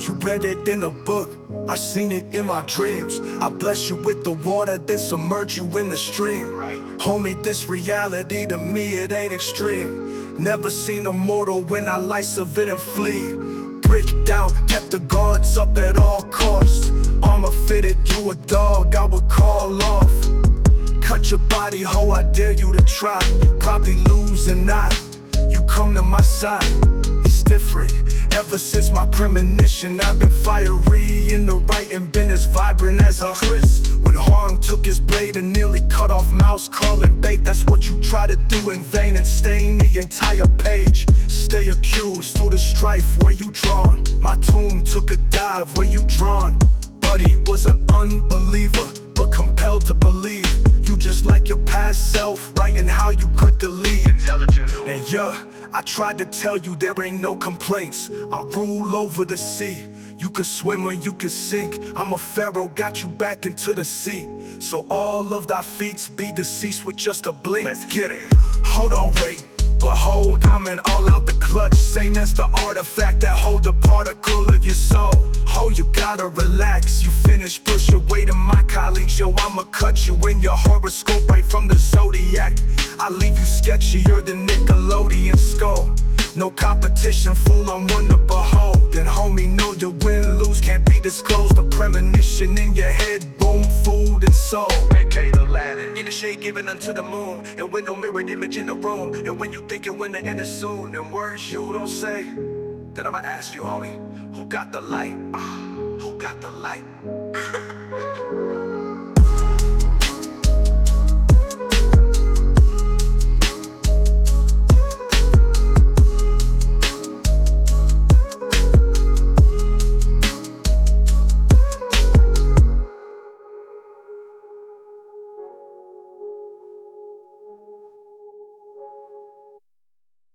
You read it in a book, I seen it in my dreams. I bless you with the water, then submerge you in the stream. Homie, this reality to me, it ain't extreme. Never seen a mortal when I lice of it and flee. Brick down, kept the guards up at all costs. Armor fitted, you a dog, I would call off. Cut your body, ho, I dare you to try. Probably lose and not. You come to my side, it's different. Ever since my premonition, I've been fiery in the right and been as vibrant as a Chris. When Horn took his blade and nearly cut off mouse calling bait, that's what you try to do in vain and stain the entire page. Stay accused through the strife where you drawn. My tomb took a dive where you drawn. Buddy was an unbeliever, past writing how you could delete. And yeah, I tried to tell you there ain't no complaints. I rule over the sea. You could swim or you could sink. I'm a pharaoh, got you back into the sea. So all of thy feats be deceased with just a blink. Let's get it. Hold on, wait. Behold, I'm in all out the clutch. Same as the artifact that hold a particle of your soul. Oh, you gotta relax. You finish, push your way to my colleagues. Yo, I'ma cut you in your horoscope from the zodiac. I leave you sketchier than Nickelodeon skull. No competition, fool, I'm one to behold. And homie, know your win, lose can't be disclosed. A premonition in your head, boom, food and soul. AK the Aladdin, in the shade given unto the moon. And with no mirrored image in the room. And when you think thinking when the end is soon, and words you don't say, then I'ma ask you, homie, who got the light? Ah, who got the light?